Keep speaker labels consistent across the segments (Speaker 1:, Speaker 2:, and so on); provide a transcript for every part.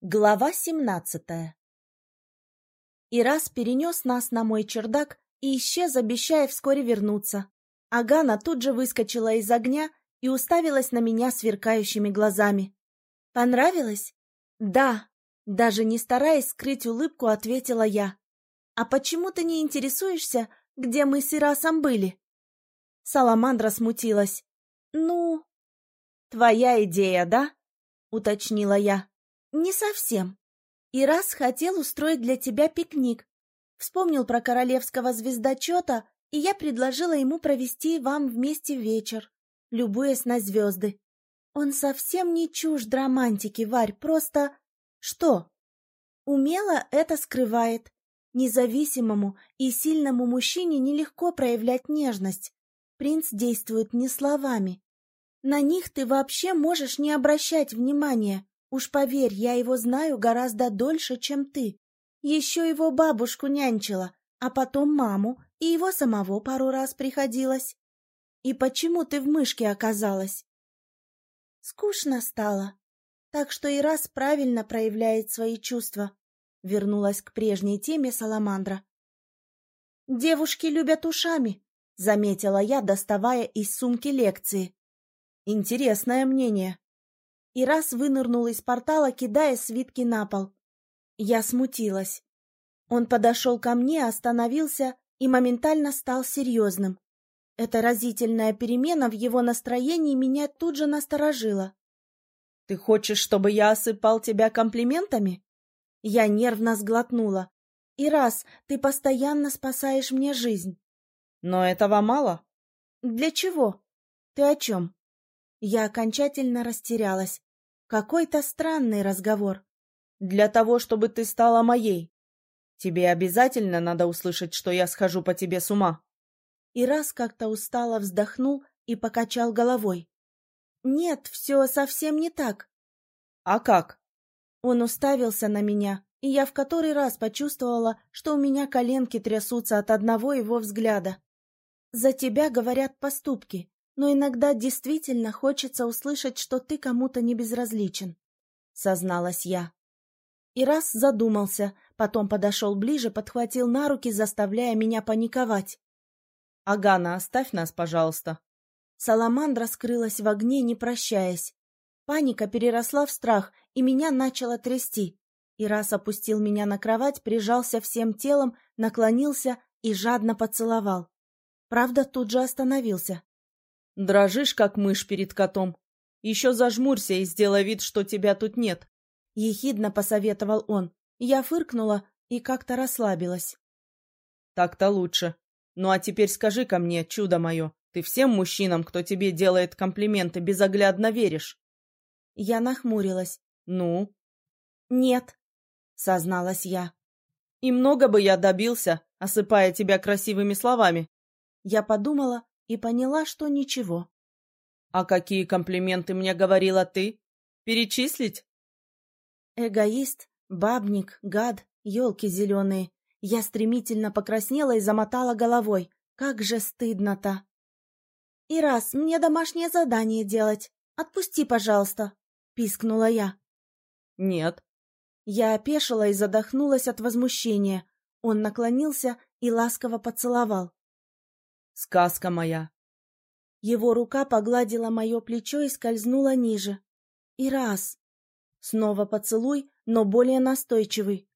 Speaker 1: Глава семнадцатая И раз перенес нас на мой чердак и исчез, обещая вскоре вернуться. Агана тут же выскочила из огня и уставилась на меня сверкающими глазами. «Понравилось?» «Да», даже не стараясь скрыть улыбку, ответила я. «А почему ты не интересуешься, где мы с Ирасом были?» Саламандра смутилась. «Ну...» «Твоя идея, да?» — уточнила я. «Не совсем. И раз хотел устроить для тебя пикник. Вспомнил про королевского звездочета, и я предложила ему провести вам вместе вечер, любуясь на звезды. Он совсем не чужд романтики, Варь, просто... Что? Умело это скрывает. Независимому и сильному мужчине нелегко проявлять нежность. Принц действует не словами. На них ты вообще можешь не обращать внимания. Уж поверь, я его знаю гораздо дольше, чем ты. Еще его бабушку нянчила, а потом маму, и его самого пару раз приходилось. И почему ты в мышке оказалась? Скучно стало. Так что и раз правильно проявляет свои чувства. Вернулась к прежней теме Саламандра. Девушки любят ушами, заметила я, доставая из сумки лекции. Интересное мнение и раз вынырнул из портала, кидая свитки на пол. Я смутилась. Он подошел ко мне, остановился и моментально стал серьезным. Эта разительная перемена в его настроении меня тут же насторожила. «Ты хочешь, чтобы я осыпал тебя комплиментами?» Я нервно сглотнула. «И раз, ты постоянно спасаешь мне жизнь». «Но этого мало?» «Для чего? Ты о чем?» Я окончательно растерялась. Какой-то странный разговор. Для того, чтобы ты стала моей. Тебе обязательно надо услышать, что я схожу по тебе с ума. И раз как-то устало вздохнул и покачал головой. Нет, все совсем не так. А как? Он уставился на меня, и я в который раз почувствовала, что у меня коленки трясутся от одного его взгляда. За тебя говорят поступки, но иногда действительно хочется услышать, что ты кому-то не безразличен, — созналась я. И раз задумался, потом подошел ближе, подхватил на руки, заставляя меня паниковать. — Агана, оставь нас, пожалуйста. Саламандра скрылась в огне, не прощаясь. Паника переросла в страх, и меня начало трясти. И раз опустил меня на кровать, прижался всем телом, наклонился и жадно поцеловал. Правда, тут же остановился. Дрожишь, как мышь перед котом. Еще зажмурься и сделай вид, что тебя тут нет. Ехидно посоветовал он. Я фыркнула и как-то расслабилась. Так-то лучше. Ну а теперь скажи ко мне, чудо мое, ты всем мужчинам, кто тебе делает комплименты, безоглядно веришь? Я нахмурилась. Ну? Нет, созналась я. И много бы я добился, осыпая тебя красивыми словами. Я подумала и поняла, что ничего. — А какие комплименты мне говорила ты? Перечислить? Эгоист, бабник, гад, елки зеленые. Я стремительно покраснела и замотала головой. Как же стыдно-то! — И раз мне домашнее задание делать, отпусти, пожалуйста, — пискнула я. — Нет. Я опешила и задохнулась от возмущения. Он наклонился и ласково поцеловал. Сказка моя. Его рука погладила мое плечо и скользнула ниже. И раз. Снова поцелуй, но более настойчивый.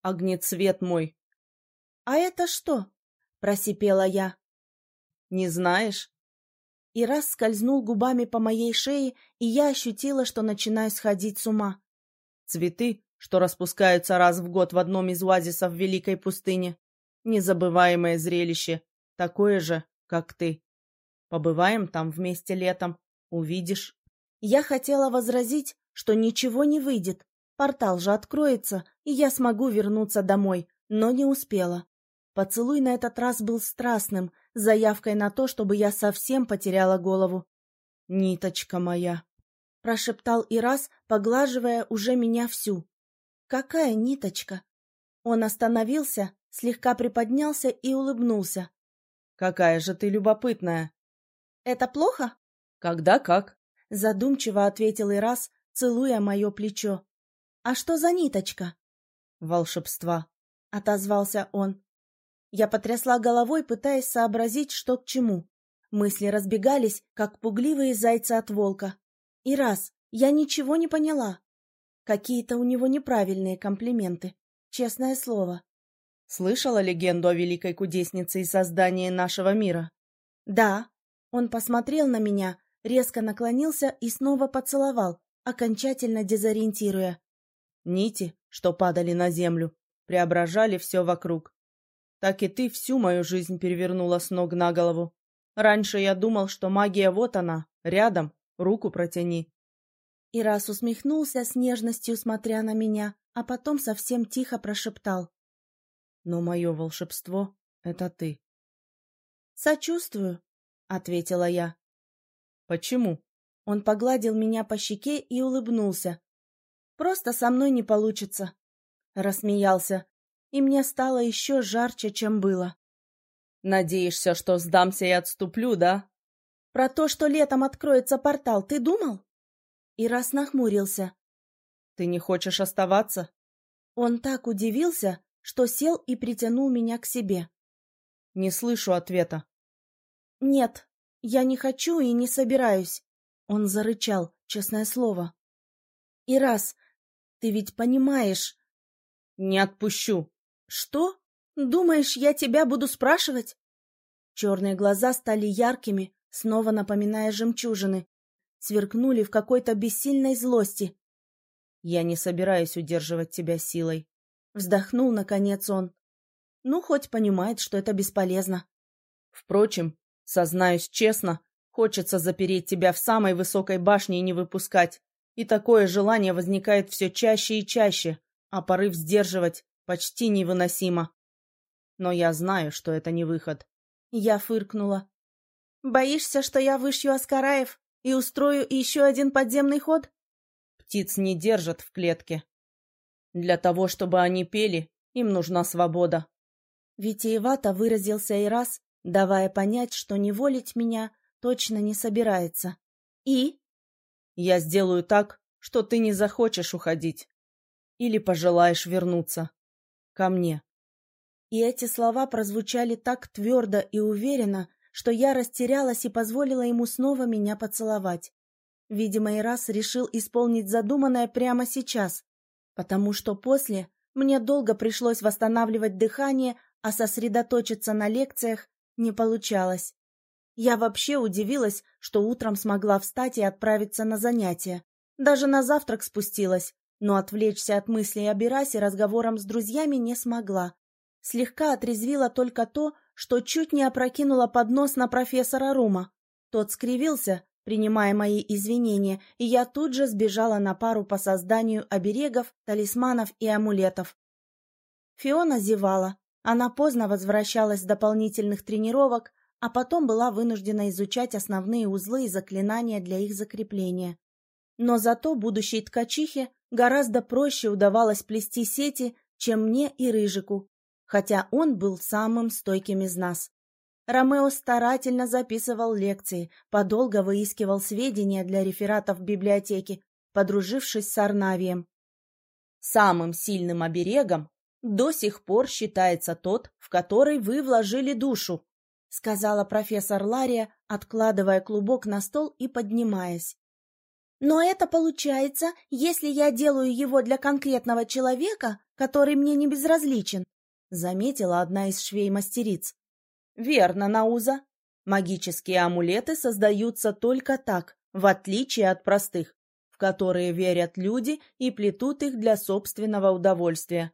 Speaker 1: Огнецвет мой. — А это что? — просипела я. — Не знаешь? И раз скользнул губами по моей шее, и я ощутила, что начинаю сходить с ума. Цветы, что распускаются раз в год в одном из оазисов Великой пустыни. Незабываемое зрелище. Такое же, как ты. Побываем там вместе летом. Увидишь. Я хотела возразить, что ничего не выйдет. Портал же откроется, и я смогу вернуться домой, но не успела. Поцелуй на этот раз был страстным, заявкой на то, чтобы я совсем потеряла голову. «Ниточка моя!» — прошептал Ирас, поглаживая уже меня всю. «Какая ниточка?» Он остановился, слегка приподнялся и улыбнулся. Какая же ты любопытная. Это плохо? Когда как? Задумчиво ответил Ирас, целуя мое плечо. А что за ниточка?
Speaker 2: Волшебства, —
Speaker 1: отозвался он. Я потрясла головой, пытаясь сообразить, что к чему. Мысли разбегались, как пугливые зайцы от волка. И раз, я ничего не поняла. Какие-то у него неправильные комплименты, честное слово.
Speaker 2: Слышала легенду о великой кудеснице и создании нашего мира?
Speaker 1: Да. Он посмотрел на меня, резко наклонился и снова поцеловал, окончательно дезориентируя.
Speaker 2: Нити, что падали на землю, преображали все вокруг. Так и ты всю мою жизнь перевернула с ног на голову. Раньше я думал, что магия вот она, рядом, руку протяни.
Speaker 1: И раз усмехнулся с нежностью, смотря на меня, а потом совсем тихо прошептал.
Speaker 2: Но мое волшебство — это ты.
Speaker 1: «Сочувствую», — ответила я.
Speaker 2: «Почему?»
Speaker 1: Он погладил меня по щеке и улыбнулся. «Просто со мной не получится», — рассмеялся, и мне стало еще жарче, чем было.
Speaker 2: «Надеешься, что сдамся и отступлю, да?»
Speaker 1: «Про то, что летом откроется портал, ты думал?» И раз нахмурился.
Speaker 2: «Ты не хочешь оставаться?»
Speaker 1: Он так удивился, что сел и притянул меня к себе.
Speaker 2: Не слышу ответа.
Speaker 1: Нет, я не хочу и не собираюсь. Он зарычал, честное слово. И раз, ты ведь понимаешь...
Speaker 2: Не отпущу.
Speaker 1: Что? Думаешь, я тебя буду спрашивать? Черные глаза стали яркими, снова напоминая жемчужины. Сверкнули в какой-то бессильной злости.
Speaker 2: Я не собираюсь удерживать тебя силой.
Speaker 1: Вздохнул, наконец, он. Ну, хоть понимает, что это бесполезно.
Speaker 2: Впрочем, сознаюсь честно, хочется запереть тебя в самой высокой башне и не выпускать. И такое желание возникает все чаще и чаще, а порыв сдерживать почти невыносимо. Но я знаю, что это не выход.
Speaker 1: Я фыркнула. Боишься, что я вышью Аскараев и устрою еще один подземный ход?
Speaker 2: Птиц не держат в клетке. Для того, чтобы они пели, им нужна свобода.
Speaker 1: Витиевато выразился и раз, давая понять, что неволить меня точно не собирается. И?
Speaker 2: Я сделаю так, что ты не захочешь уходить. Или пожелаешь вернуться. Ко мне.
Speaker 1: И эти слова прозвучали так твердо и уверенно, что я растерялась и позволила ему снова меня поцеловать. Видимо, и раз решил исполнить задуманное прямо сейчас, потому что после мне долго пришлось восстанавливать дыхание, а сосредоточиться на лекциях не получалось. Я вообще удивилась, что утром смогла встать и отправиться на занятия. Даже на завтрак спустилась, но отвлечься от мыслей о Берасе разговором с друзьями не смогла. Слегка отрезвило только то, что чуть не опрокинула поднос на профессора Рума. Тот скривился, принимая мои извинения, и я тут же сбежала на пару по созданию оберегов, талисманов и амулетов. Фиона зевала. Она поздно возвращалась с дополнительных тренировок, а потом была вынуждена изучать основные узлы и заклинания для их закрепления. Но зато будущей ткачихе гораздо проще удавалось плести сети, чем мне и Рыжику, хотя он был самым стойким из нас. Ромео старательно записывал лекции, подолго выискивал сведения для рефератов в библиотеке, подружившись с Арнавием. Самым сильным оберегом до сих пор считается тот, в который вы вложили душу, сказала профессор Лария, откладывая клубок на стол и поднимаясь. Но это получается, если я делаю его для конкретного человека, который мне не безразличен, заметила одна из швей-мастериц. Верно, Науза. Магические амулеты создаются только так, в отличие от простых, в которые верят люди и плетут их для собственного удовольствия.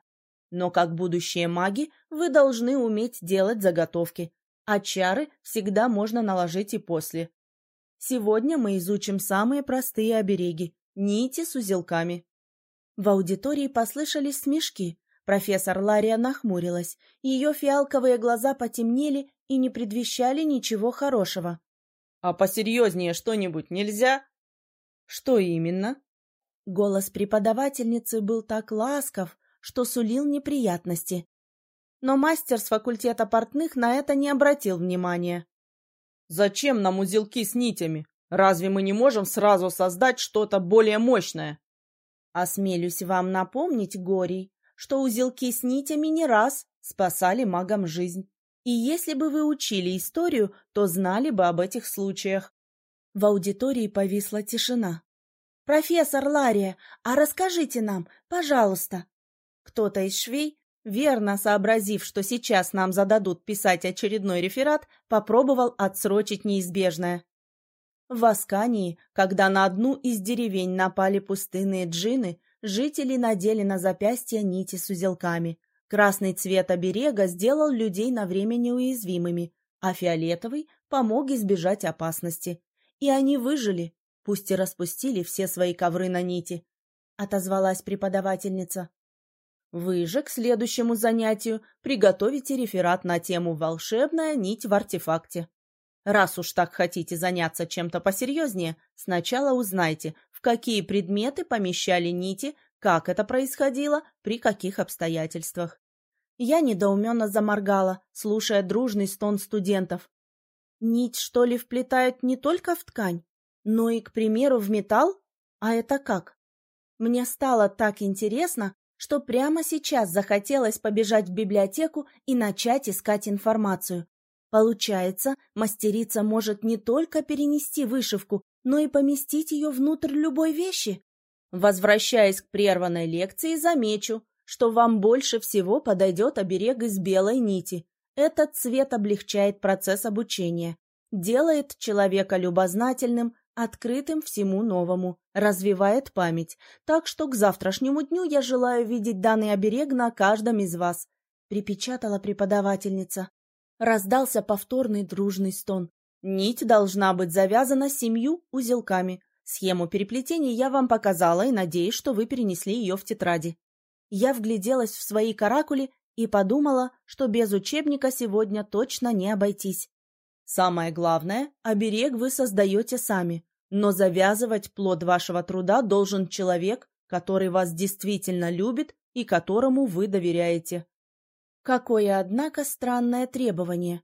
Speaker 1: Но как будущие маги вы должны уметь делать заготовки, а чары всегда можно наложить и после. Сегодня мы изучим самые простые обереги – нити с узелками. В аудитории послышались смешки, Профессор Лария нахмурилась, ее фиалковые глаза потемнели и не предвещали ничего хорошего.
Speaker 2: — А посерьезнее что-нибудь нельзя? — Что именно?
Speaker 1: Голос преподавательницы был так ласков, что сулил неприятности. Но мастер с факультета портных на это не обратил внимания.
Speaker 2: «Зачем нам узелки с нитями? Разве мы не можем сразу создать что-то более мощное?»
Speaker 1: Осмелюсь вам напомнить, Горий, что узелки с нитями не раз спасали магам жизнь. И если бы вы учили историю, то знали бы об этих случаях. В аудитории повисла тишина. «Профессор Лария, а расскажите нам, пожалуйста». Кто-то из швей, верно сообразив, что сейчас нам зададут писать очередной реферат, попробовал отсрочить неизбежное. В Аскании, когда на одну из деревень напали пустынные джины, жители надели на запястья нити с узелками. Красный цвет оберега сделал людей на время неуязвимыми, а фиолетовый помог избежать опасности. И они выжили, пусть и распустили все свои ковры на нити. Отозвалась преподавательница. Вы же к следующему занятию приготовите реферат на тему «Волшебная нить в артефакте». Раз уж так хотите заняться чем-то посерьезнее, сначала узнайте, в какие предметы помещали нити, как это происходило, при каких обстоятельствах. Я недоуменно заморгала, слушая дружный стон студентов. Нить, что ли, вплетают не только в ткань, но и, к примеру, в металл? А это как? Мне стало так интересно, что прямо сейчас захотелось побежать в библиотеку и начать искать информацию. Получается, мастерица может не только перенести вышивку, но и поместить ее внутрь любой вещи. Возвращаясь к прерванной лекции, замечу, что вам больше всего подойдет оберег из белой нити. Этот цвет облегчает процесс обучения, делает человека любознательным, открытым всему новому, развивает память. Так что к завтрашнему дню я желаю видеть данный оберег на каждом из вас, припечатала преподавательница. Раздался повторный дружный стон. Нить должна быть завязана семью узелками. Схему переплетения я вам показала и надеюсь, что вы перенесли ее в тетради. Я вгляделась в свои каракули и подумала, что без учебника сегодня точно не обойтись. Самое главное, оберег вы создаете сами, но завязывать плод вашего труда должен человек, который вас действительно любит и которому вы доверяете. Какое, однако, странное требование.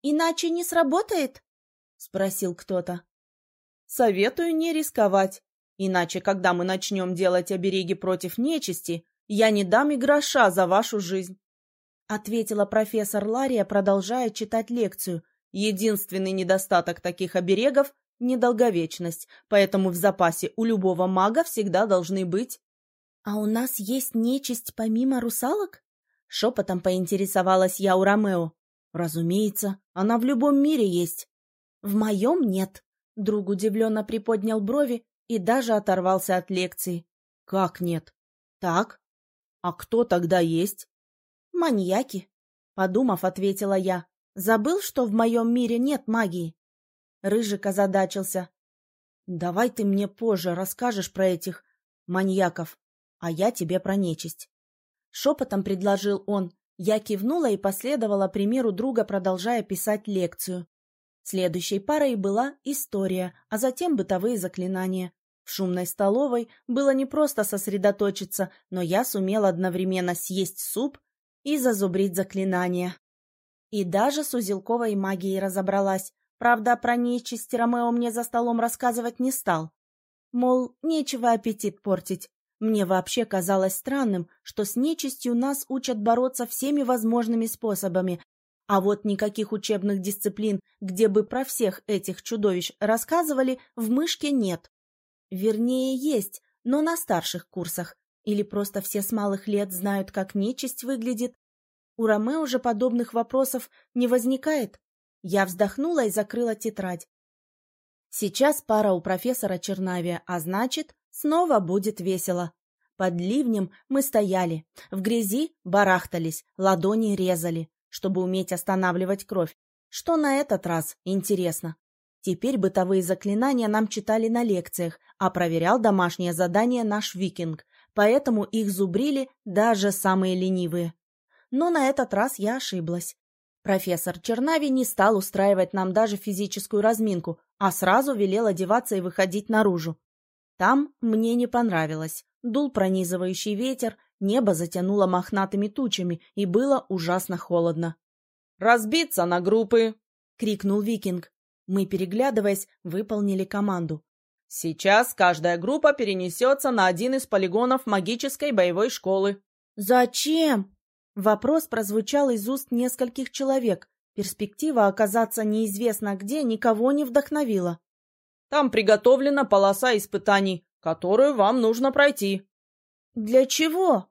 Speaker 1: «Иначе не сработает?» — спросил кто-то. «Советую не рисковать, иначе, когда мы начнем делать обереги против нечисти, я не дам и гроша за вашу жизнь», — ответила профессор Лария, продолжая читать лекцию. «Единственный недостаток таких оберегов — недолговечность, поэтому в запасе у любого мага всегда должны быть...» «А у нас есть нечисть помимо русалок?» Шепотом поинтересовалась я у Ромео. Разумеется, она в любом мире есть. В моем нет. Друг удивленно приподнял брови и даже оторвался от лекции. Как нет? Так. А кто тогда есть? Маньяки. Подумав, ответила я. Забыл, что в моем мире нет магии. Рыжик озадачился. Давай ты мне позже расскажешь про этих маньяков, а я тебе про нечисть. Шепотом предложил он. Я кивнула и последовала примеру друга, продолжая писать лекцию. Следующей парой была история, а затем бытовые заклинания. В шумной столовой было не просто сосредоточиться, но я сумела одновременно съесть суп и зазубрить заклинания. И даже с узелковой магией разобралась. Правда, про нечисть Ромео мне за столом рассказывать не стал. Мол, нечего аппетит портить. Мне вообще казалось странным, что с нечистью нас учат бороться всеми возможными способами, а вот никаких учебных дисциплин, где бы про всех этих чудовищ рассказывали, в мышке нет. Вернее, есть, но на старших курсах. Или просто все с малых лет знают, как нечисть выглядит. У Ромео уже подобных вопросов не возникает. Я вздохнула и закрыла тетрадь. Сейчас пара у профессора Чернавия, а значит, Снова будет весело. Под ливнем мы стояли, в грязи барахтались, ладони резали, чтобы уметь останавливать кровь. Что на этот раз, интересно? Теперь бытовые заклинания нам читали на лекциях, а проверял домашнее задание наш викинг, поэтому их зубрили даже самые ленивые. Но на этот раз я ошиблась. Профессор Чернави не стал устраивать нам даже физическую разминку, а сразу велел одеваться и выходить наружу. Там мне не понравилось. Дул пронизывающий ветер, небо затянуло мохнатыми тучами, и было ужасно холодно.
Speaker 2: «Разбиться на группы!»
Speaker 1: — крикнул викинг. Мы, переглядываясь, выполнили команду.
Speaker 2: Сейчас каждая группа перенесется на один из полигонов магической боевой школы.
Speaker 1: «Зачем?» Вопрос прозвучал из уст нескольких человек. Перспектива оказаться неизвестно где никого не вдохновила.
Speaker 2: «Там приготовлена полоса испытаний, которую вам нужно пройти».
Speaker 1: «Для чего?»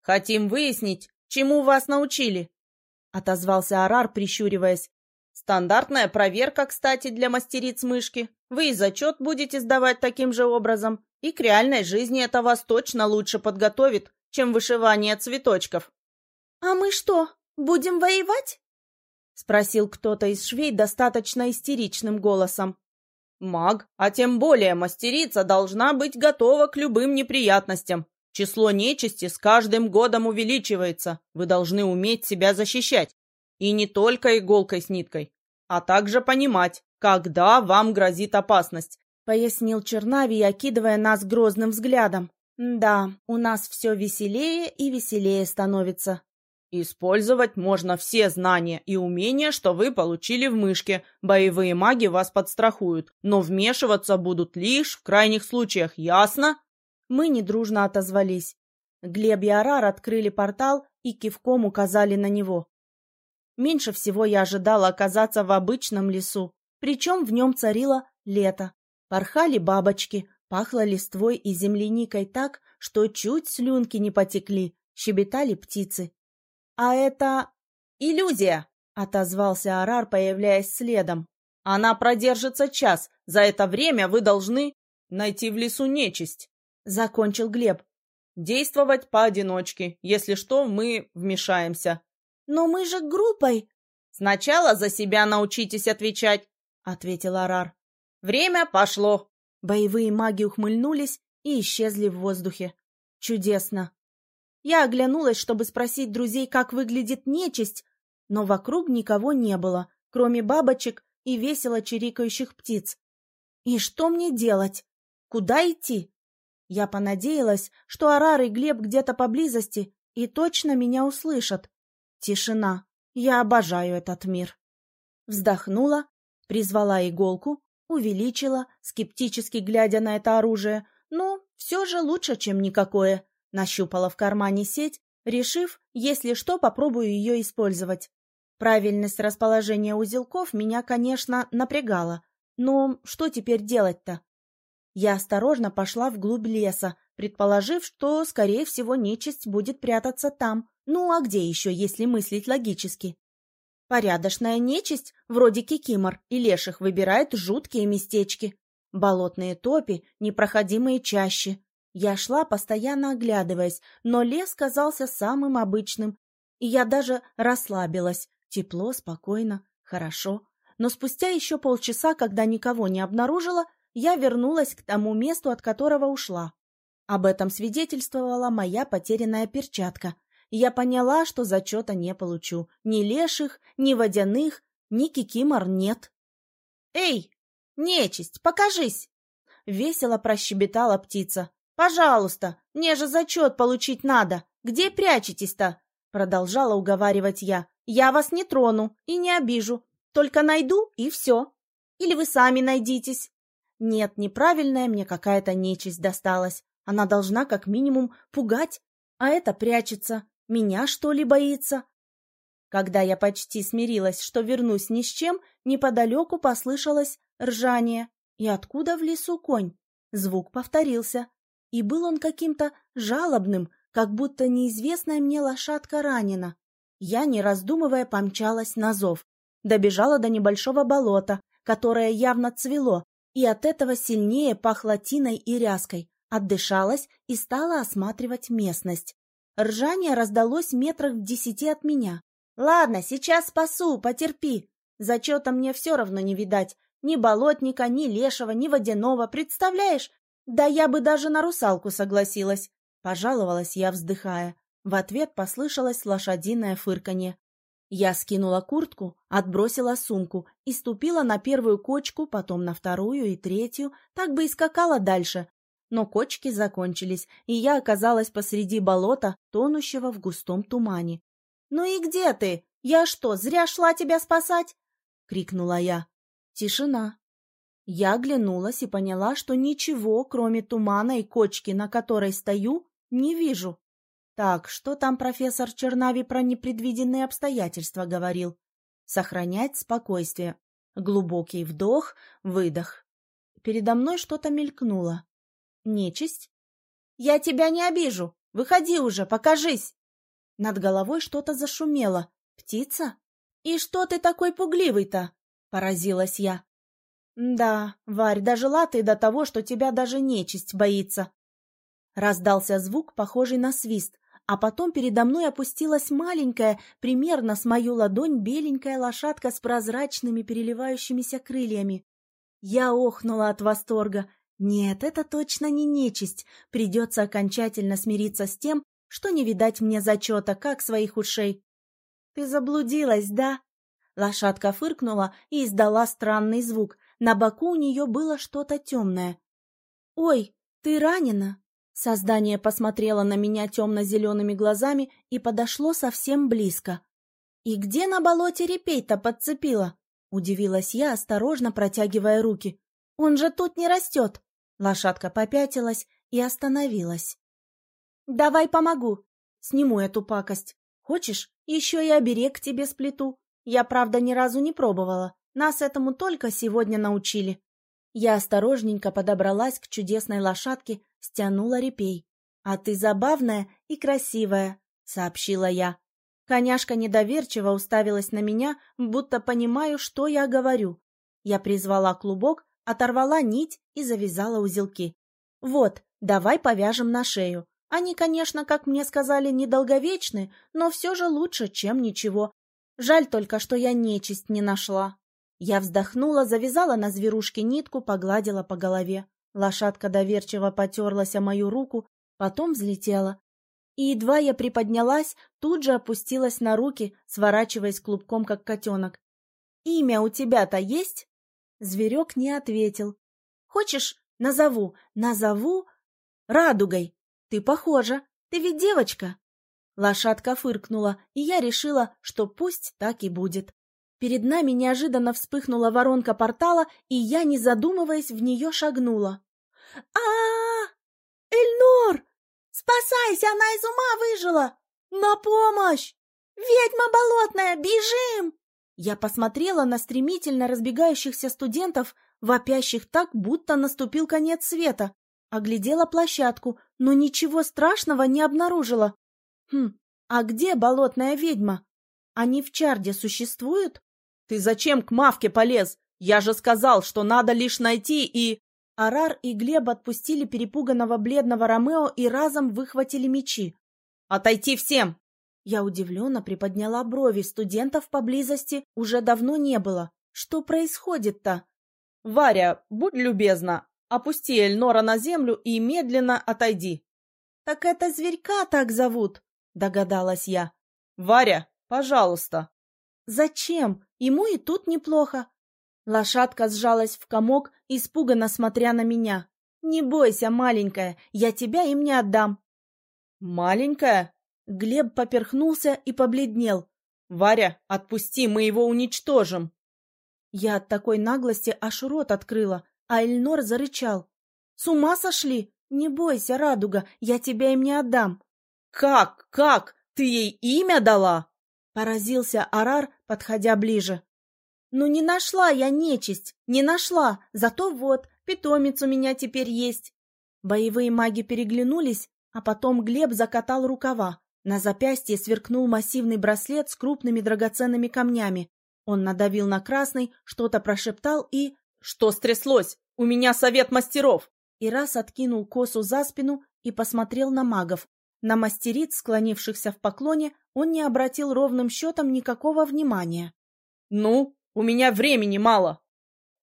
Speaker 2: «Хотим выяснить, чему вас научили», — отозвался Арар, прищуриваясь. «Стандартная проверка, кстати, для мастериц мышки. Вы и зачет будете сдавать таким же образом, и к реальной жизни это вас точно лучше подготовит, чем вышивание цветочков.
Speaker 1: — А мы что, будем воевать? — спросил кто-то из швей достаточно истеричным голосом.
Speaker 2: Маг, а тем более мастерица, должна быть готова к любым неприятностям. Число нечисти с каждым годом увеличивается. Вы должны уметь себя защищать. И не только иголкой с ниткой, а также понимать, когда вам грозит опасность, —
Speaker 1: пояснил Чернавий, окидывая нас грозным взглядом. Да, у нас все веселее и веселее становится.
Speaker 2: Использовать можно все знания и умения, что вы получили в мышке. Боевые маги вас подстрахуют, но вмешиваться будут лишь в крайних случаях, ясно?
Speaker 1: Мы недружно отозвались. Глеб и Арар открыли портал и кивком указали на него. Меньше всего я ожидала оказаться в обычном лесу, причем в нем царило лето. Порхали бабочки, Пахло листвой и земляникой так, что чуть слюнки не потекли, щебетали птицы. «А это... иллюзия!» — отозвался Арар, появляясь следом.
Speaker 2: «Она продержится час. За это время вы должны найти в лесу нечисть», — закончил Глеб. «Действовать поодиночке. Если что, мы вмешаемся».
Speaker 1: «Но мы же группой!»
Speaker 2: «Сначала за себя научитесь отвечать», — ответил Арар. «Время пошло!»
Speaker 1: Боевые маги ухмыльнулись и исчезли в воздухе. Чудесно. Я оглянулась, чтобы спросить друзей, как выглядит нечисть, но вокруг никого не было, кроме бабочек и весело чирикающих птиц. И что мне делать? Куда идти? Я понадеялась, что Арар и Глеб где-то поблизости и точно меня услышат. Тишина. Я обожаю этот мир. Вздохнула, призвала иголку Увеличила, скептически глядя на это оружие. Ну, все же лучше, чем никакое. Нащупала в кармане сеть, решив, если что, попробую ее использовать. Правильность расположения узелков меня, конечно, напрягала. Но что теперь делать-то? Я осторожно пошла вглубь леса, предположив, что, скорее всего, нечисть будет прятаться там. Ну, а где еще, если мыслить логически? Порядочная нечисть, вроде кикимор и леших, выбирает жуткие местечки. Болотные топи, непроходимые чаще. Я шла, постоянно оглядываясь, но лес казался самым обычным, и я даже расслабилась. Тепло, спокойно, хорошо. Но спустя еще полчаса, когда никого не обнаружила, я вернулась к тому месту, от которого ушла. Об этом свидетельствовала моя потерянная перчатка я поняла, что зачета не получу. Ни леших, ни водяных, ни кикимор нет. «Эй, нечисть, покажись!» Весело прощебетала птица. «Пожалуйста, мне же зачет получить надо. Где прячетесь-то?» Продолжала уговаривать я. «Я вас не трону и не обижу. Только найду, и все. Или вы сами найдитесь». Нет, неправильная мне какая-то нечисть досталась. Она должна как минимум пугать, а это прячется. Меня, что ли, боится? Когда я почти смирилась, что вернусь ни с чем, неподалеку послышалось ржание. И откуда в лесу конь? Звук повторился. И был он каким-то жалобным, как будто неизвестная мне лошадка ранена. Я, не раздумывая, помчалась на зов. Добежала до небольшого болота, которое явно цвело, и от этого сильнее пахло тиной и ряской. Отдышалась и стала осматривать местность. Ржание раздалось метрах в десяти от меня. «Ладно, сейчас спасу, потерпи. Зачета мне все равно не видать. Ни болотника, ни лешего, ни водяного, представляешь? Да я бы даже на русалку согласилась!» Пожаловалась я, вздыхая. В ответ послышалось лошадиное фырканье. Я скинула куртку, отбросила сумку и ступила на первую кочку, потом на вторую и третью, так бы и скакала дальше, но кочки закончились, и я оказалась посреди болота, тонущего в густом тумане. «Ну и где ты? Я что, зря шла тебя спасать?» — крикнула я. Тишина. Я оглянулась и поняла, что ничего, кроме тумана и кочки, на которой стою, не вижу. Так, что там профессор Чернави про непредвиденные обстоятельства говорил? Сохранять спокойствие. Глубокий вдох, выдох. Передо мной что-то мелькнуло. Нечисть? Я тебя не обижу. Выходи уже, покажись. Над головой что-то зашумело. Птица? И что ты такой пугливый-то? Поразилась я. «Да, Варь, дожила ты до того, что тебя даже нечисть боится». Раздался звук, похожий на свист, а потом передо мной опустилась маленькая, примерно с мою ладонь, беленькая лошадка с прозрачными переливающимися крыльями. Я охнула от восторга. Нет, это точно не нечисть. Придется окончательно смириться с тем, что не видать мне зачета, как своих ушей. «Ты заблудилась, да?» Лошадка фыркнула и издала странный звук, на боку у нее было что-то темное. «Ой, ты ранена!» Создание посмотрело на меня темно-зелеными глазами и подошло совсем близко. «И где на болоте репей-то подцепила?» — удивилась я, осторожно протягивая руки. «Он же тут не растет!» Лошадка попятилась и остановилась. «Давай помогу. Сниму эту пакость. Хочешь, еще и оберег тебе сплету. Я, правда, ни разу не пробовала. Нас этому только сегодня научили. Я осторожненько подобралась к чудесной лошадке, стянула репей. «А ты забавная и красивая», — сообщила я. Коняшка недоверчиво уставилась на меня, будто понимаю, что я говорю. Я призвала клубок, оторвала нить и завязала узелки. «Вот, давай повяжем на шею. Они, конечно, как мне сказали, недолговечны, но все же лучше, чем ничего. Жаль только, что я нечисть не нашла». Я вздохнула, завязала на зверушке нитку, погладила по голове. Лошадка доверчиво потерлась о мою руку, потом взлетела. И едва я приподнялась, тут же опустилась на руки, сворачиваясь клубком, как котенок. «Имя у тебя-то есть?» Зверек не ответил. «Хочешь, назову? Назову? Радугой. Ты похожа. Ты ведь девочка?» Лошадка фыркнула, и я решила, что пусть так и будет. Перед нами неожиданно вспыхнула воронка портала, и я, не задумываясь, в нее шагнула. а а, Эльнор! Спасайся, она из ума выжила! На помощь! Ведьма болотная, бежим!» Я посмотрела на стремительно разбегающихся студентов, вопящих так, будто наступил конец света. Оглядела площадку, но ничего страшного не обнаружила. Хм, а где болотная ведьма? Они в чарде существуют? «Ты зачем к Мавке полез? Я же сказал, что надо лишь найти и...» Арар и Глеб отпустили перепуганного бледного Ромео и разом выхватили мечи. «Отойти всем!» Я удивленно приподняла брови, студентов поблизости уже давно не было. Что происходит-то? «Варя, будь любезна, опусти Эльнора на землю и медленно отойди». «Так это зверька так зовут», — догадалась я. «Варя, пожалуйста». «Зачем? Ему и тут неплохо. Лошадка сжалась в комок, испуганно смотря на меня. «Не бойся, маленькая, я тебя им не отдам». «Маленькая?» Глеб поперхнулся и побледнел. «Варя, отпусти, мы его уничтожим!» Я от такой наглости аж рот открыла, а Эльнор зарычал. «С ума сошли? Не бойся, радуга, я тебя им не отдам!» «Как? Как? Ты ей имя дала?» Поразился Арар, подходя ближе. «Ну не нашла я нечисть, не нашла, зато вот, питомец у меня теперь есть». Боевые маги переглянулись, а потом Глеб закатал рукава. На запястье сверкнул массивный браслет с крупными драгоценными камнями. Он надавил на красный, что-то прошептал и... «Что стряслось? У меня совет мастеров!» И раз откинул косу за спину и посмотрел на магов. На мастериц, склонившихся в поклоне, он не обратил ровным счетом никакого внимания. «Ну, у меня времени мало!»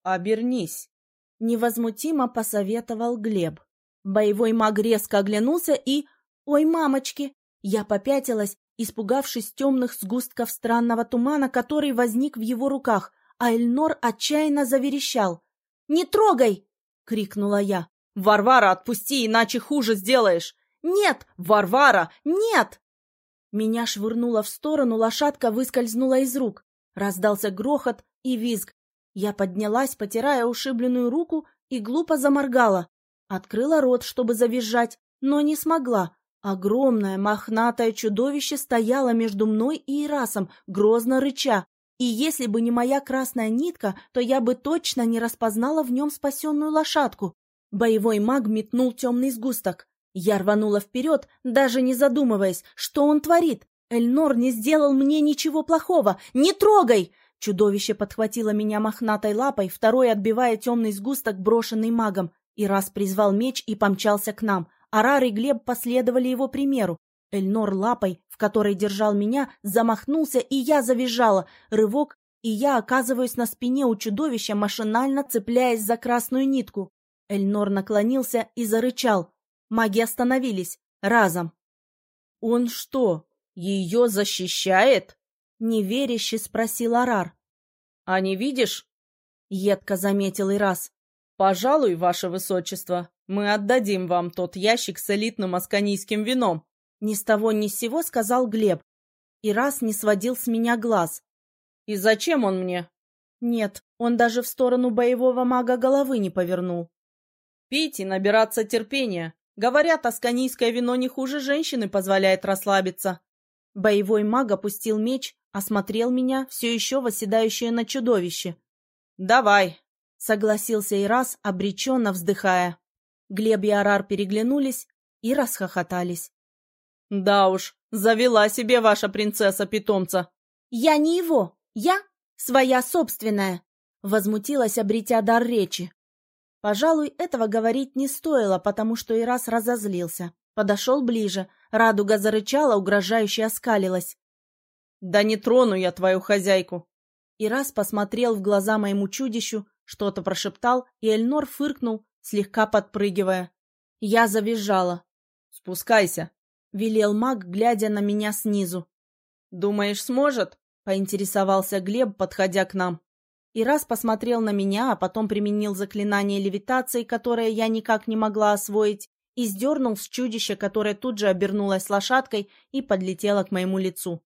Speaker 1: «Обернись!» — невозмутимо посоветовал Глеб. Боевой маг резко оглянулся и... «Ой, мамочки!» Я попятилась, испугавшись темных сгустков странного тумана, который возник в его руках, а Эльнор отчаянно заверещал. «Не трогай!» — крикнула я. «Варвара, отпусти, иначе хуже сделаешь! Нет! Варвара! Нет!» Меня швырнуло в сторону, лошадка выскользнула из рук. Раздался грохот и визг. Я поднялась, потирая ушибленную руку, и глупо заморгала. Открыла рот, чтобы завизжать, но не смогла. Огромное мохнатое чудовище стояло между мной и Ирасом, грозно рыча. И если бы не моя красная нитка, то я бы точно не распознала в нем спасенную лошадку. Боевой маг метнул темный сгусток. Я рванула вперед, даже не задумываясь, что он творит. Эльнор не сделал мне ничего плохого. Не трогай! Чудовище подхватило меня мохнатой лапой, второй отбивая темный сгусток, брошенный магом, и раз призвал меч и помчался к нам. Арар и Глеб последовали его примеру. Эльнор лапой, в которой держал меня, замахнулся, и я завизжала. Рывок, и я оказываюсь на спине у чудовища, машинально цепляясь за красную нитку. Эльнор наклонился и зарычал. Маги остановились. Разом.
Speaker 2: «Он что, ее защищает?»
Speaker 1: Неверяще спросил Арар.
Speaker 2: «А не видишь?»
Speaker 1: Едко заметил и раз.
Speaker 2: «Пожалуй, ваше высочество, мы отдадим вам тот ящик с элитным асканийским вином».
Speaker 1: Ни с того ни с сего сказал Глеб. И раз не сводил с меня глаз.
Speaker 2: «И зачем он мне?»
Speaker 1: Нет, он даже в сторону боевого мага головы не повернул.
Speaker 2: «Пить и набираться терпения. Говорят, асканийское вино не хуже женщины позволяет расслабиться».
Speaker 1: Боевой маг опустил меч, осмотрел меня, все еще восседающее на чудовище.
Speaker 2: «Давай», —
Speaker 1: согласился Ирас, обреченно вздыхая. Глеб и Арар переглянулись и расхохотались.
Speaker 2: «Да уж, завела себе ваша принцесса-питомца».
Speaker 1: «Я не его, я своя собственная», — возмутилась, обретя дар речи. Пожалуй, этого говорить не стоило, потому что Ирас разозлился. Подошел ближе, радуга зарычала, угрожающе оскалилась.
Speaker 2: «Да не трону я твою хозяйку!»
Speaker 1: Ирас посмотрел в глаза моему чудищу, что-то прошептал, и Эльнор фыркнул, слегка подпрыгивая. Я завизжала.
Speaker 2: «Спускайся!»
Speaker 1: — велел маг, глядя на меня снизу.
Speaker 2: «Думаешь, сможет?» — поинтересовался Глеб, подходя к нам.
Speaker 1: И раз посмотрел на меня, а потом применил заклинание левитации, которое я никак не могла освоить, и сдернул с чудища, которое тут же обернулось лошадкой и подлетело к моему лицу.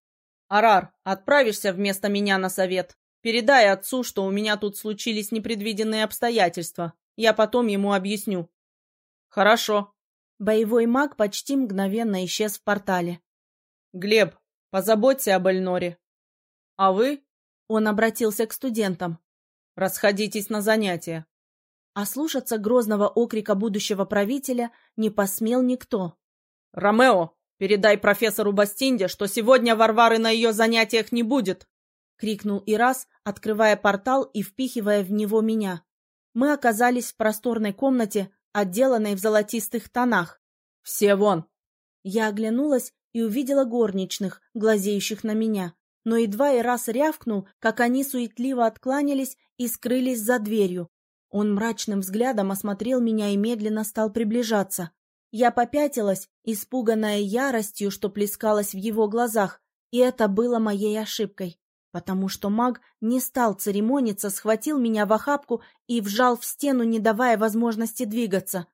Speaker 2: «Арар, отправишься вместо меня на совет. Передай отцу, что у меня тут случились непредвиденные обстоятельства. Я потом ему объясню». «Хорошо».
Speaker 1: Боевой маг почти мгновенно исчез в портале.
Speaker 2: «Глеб, позаботься об Эльноре». «А вы?»
Speaker 1: Он обратился к студентам.
Speaker 2: «Расходитесь на занятия.
Speaker 1: А слушаться грозного окрика будущего правителя не посмел никто.
Speaker 2: «Ромео, передай профессору Бастинде, что сегодня Варвары на ее занятиях не будет!»
Speaker 1: — крикнул Ирас, открывая портал и впихивая в него меня. Мы оказались в просторной комнате, отделанной в золотистых тонах.
Speaker 2: «Все вон!»
Speaker 1: Я оглянулась и увидела горничных, глазеющих на меня. Но едва Ирас рявкнул, как они суетливо откланялись и скрылись за дверью, он мрачным взглядом осмотрел меня и медленно стал приближаться. Я попятилась, испуганная яростью, что плескалась в его глазах, и это было моей ошибкой, потому что маг не стал церемониться, схватил меня в охапку и вжал в стену, не давая возможности двигаться.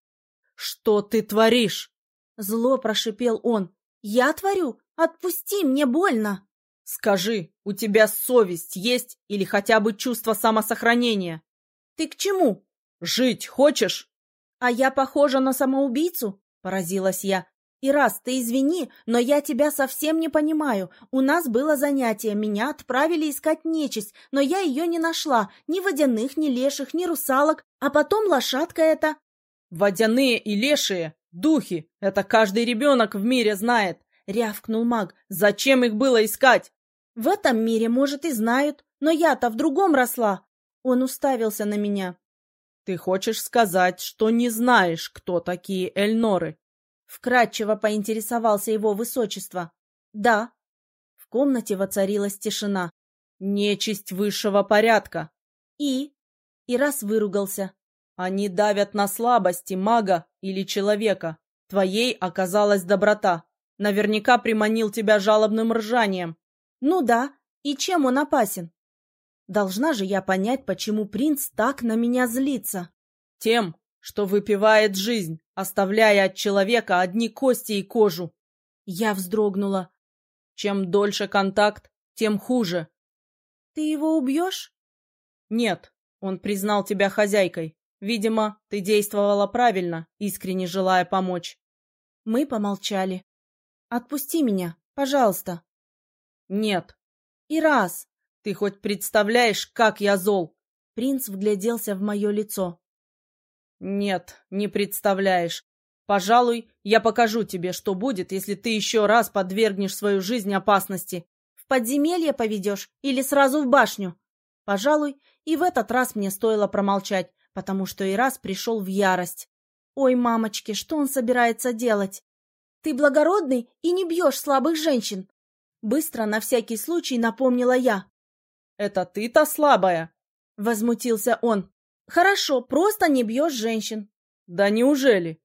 Speaker 2: «Что ты творишь?»
Speaker 1: Зло прошипел он. «Я творю? Отпусти, мне больно!»
Speaker 2: «Скажи, у тебя совесть есть или хотя бы чувство самосохранения?»
Speaker 1: «Ты к чему?»
Speaker 2: «Жить хочешь?»
Speaker 1: «А я похожа на самоубийцу?» — поразилась я. «И раз, ты извини, но я тебя совсем не понимаю. У нас было занятие, меня отправили искать нечисть, но я ее не нашла. Ни водяных, ни леших, ни русалок. А потом лошадка эта...»
Speaker 2: «Водяные и лешие, духи, это каждый ребенок в мире знает», — рявкнул маг. «Зачем их было искать?»
Speaker 1: «В этом мире, может, и знают, но я-то в другом росла. Он уставился на меня.
Speaker 2: «Ты хочешь сказать, что не знаешь, кто такие Эльноры?»
Speaker 1: Вкратчиво поинтересовался его высочество. «Да». В комнате воцарилась тишина.
Speaker 2: «Нечисть высшего порядка».
Speaker 1: «И?» И раз выругался.
Speaker 2: «Они давят на слабости мага или человека. Твоей оказалась доброта. Наверняка приманил тебя жалобным ржанием».
Speaker 1: «Ну да. И чем он опасен?» Должна же я понять, почему принц так на меня злится.
Speaker 2: Тем, что выпивает жизнь, оставляя от человека одни кости и кожу.
Speaker 1: Я вздрогнула.
Speaker 2: Чем дольше контакт, тем хуже.
Speaker 1: Ты его убьешь?
Speaker 2: Нет, Он признал тебя хозяйкой. Видимо, ты действовала правильно, искренне желая помочь.
Speaker 1: Мы помолчали. Отпусти меня, пожалуйста.
Speaker 2: Нет.
Speaker 1: И раз.
Speaker 2: Ты хоть представляешь, как я зол?
Speaker 1: Принц вгляделся в мое лицо.
Speaker 2: Нет, не представляешь. Пожалуй, я покажу тебе, что будет, если ты еще раз подвергнешь свою жизнь опасности.
Speaker 1: В подземелье поведешь или сразу в башню? Пожалуй, и в этот раз мне стоило промолчать, потому что и раз пришел в ярость. Ой, мамочки, что он собирается делать? Ты благородный и не бьешь слабых женщин. Быстро, на всякий случай, напомнила я.
Speaker 2: Это ты-то слабая?
Speaker 1: Возмутился он. Хорошо, просто не бьешь женщин.
Speaker 2: Да неужели?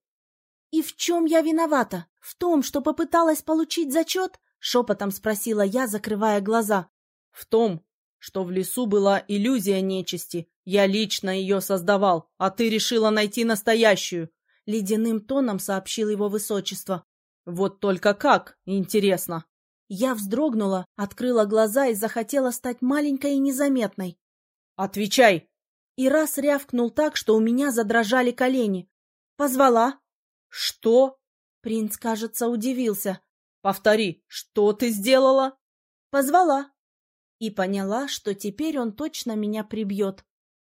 Speaker 1: «И в чем я виновата? В том, что попыталась получить зачет?» — шепотом спросила я, закрывая глаза.
Speaker 2: «В том, что в лесу была иллюзия нечисти. Я лично ее создавал, а ты решила найти настоящую», — ледяным тоном сообщил его высочество. «Вот только как, интересно».
Speaker 1: Я вздрогнула, открыла глаза и захотела стать маленькой и незаметной.
Speaker 2: «Отвечай!»
Speaker 1: И раз рявкнул так, что у меня задрожали колени. Позвала,
Speaker 2: «Что?»
Speaker 1: Принц, кажется, удивился.
Speaker 2: «Повтори, что ты сделала?»
Speaker 1: «Позвала». И поняла, что теперь он точно меня прибьет.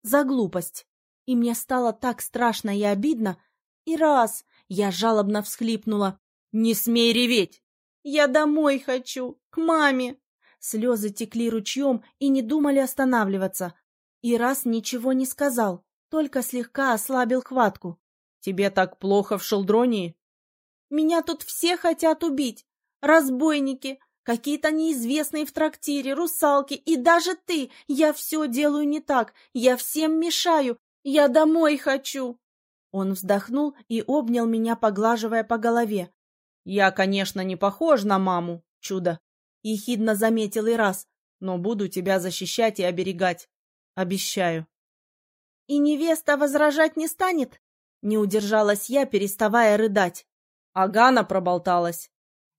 Speaker 1: За глупость. И мне стало так страшно и обидно. И раз я жалобно всхлипнула. «Не смей реветь!» «Я домой хочу, к маме!» Слезы текли ручьем и не думали останавливаться. И раз ничего не сказал, только слегка ослабил хватку.
Speaker 2: Тебе так плохо в Шелдронии?
Speaker 1: Меня тут все хотят убить. Разбойники, какие-то неизвестные в трактире, русалки и даже ты. Я все делаю не так. Я всем мешаю. Я домой хочу. Он вздохнул и обнял меня, поглаживая по голове.
Speaker 2: Я, конечно, не похож на маму, чудо. Ехидно заметил и раз, но буду тебя защищать и оберегать. Обещаю.
Speaker 1: И невеста возражать не станет? Не удержалась я, переставая рыдать.
Speaker 2: Агана проболталась.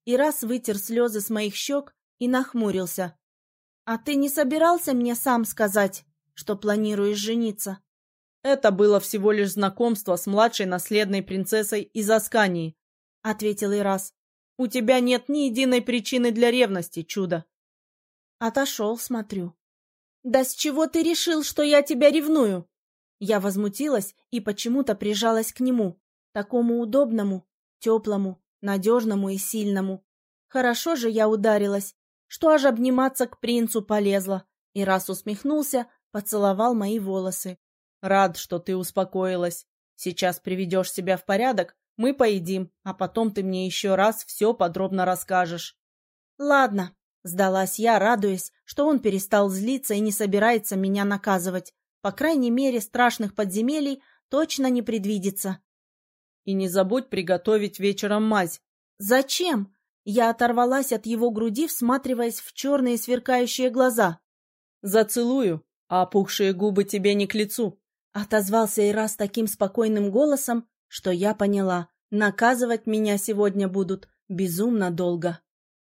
Speaker 1: И раз вытер слезы с моих щек и нахмурился. «А ты не собирался мне сам сказать, что планируешь жениться?»
Speaker 2: «Это было всего лишь знакомство с младшей наследной принцессой из Аскании», — ответил Ирас. «У тебя нет ни единой причины для ревности, чудо».
Speaker 1: Отошел, смотрю. «Да с чего ты решил, что я тебя ревную?» Я возмутилась и почему-то прижалась к нему, такому удобному, теплому, надежному и сильному. Хорошо же я ударилась, что аж обниматься к принцу полезла, и раз усмехнулся, поцеловал мои волосы.
Speaker 2: «Рад, что ты успокоилась. Сейчас приведешь себя в порядок, мы поедим, а потом ты мне еще раз все подробно расскажешь».
Speaker 1: «Ладно», — сдалась я, радуясь, что он перестал злиться и не собирается меня наказывать. По крайней мере, страшных подземелий точно не предвидится.
Speaker 2: И не забудь приготовить вечером мазь.
Speaker 1: Зачем? Я оторвалась от его груди, всматриваясь в черные сверкающие глаза.
Speaker 2: Зацелую, а опухшие губы тебе не к лицу.
Speaker 1: Отозвался Ирас таким спокойным голосом, что я поняла, наказывать меня сегодня будут безумно долго.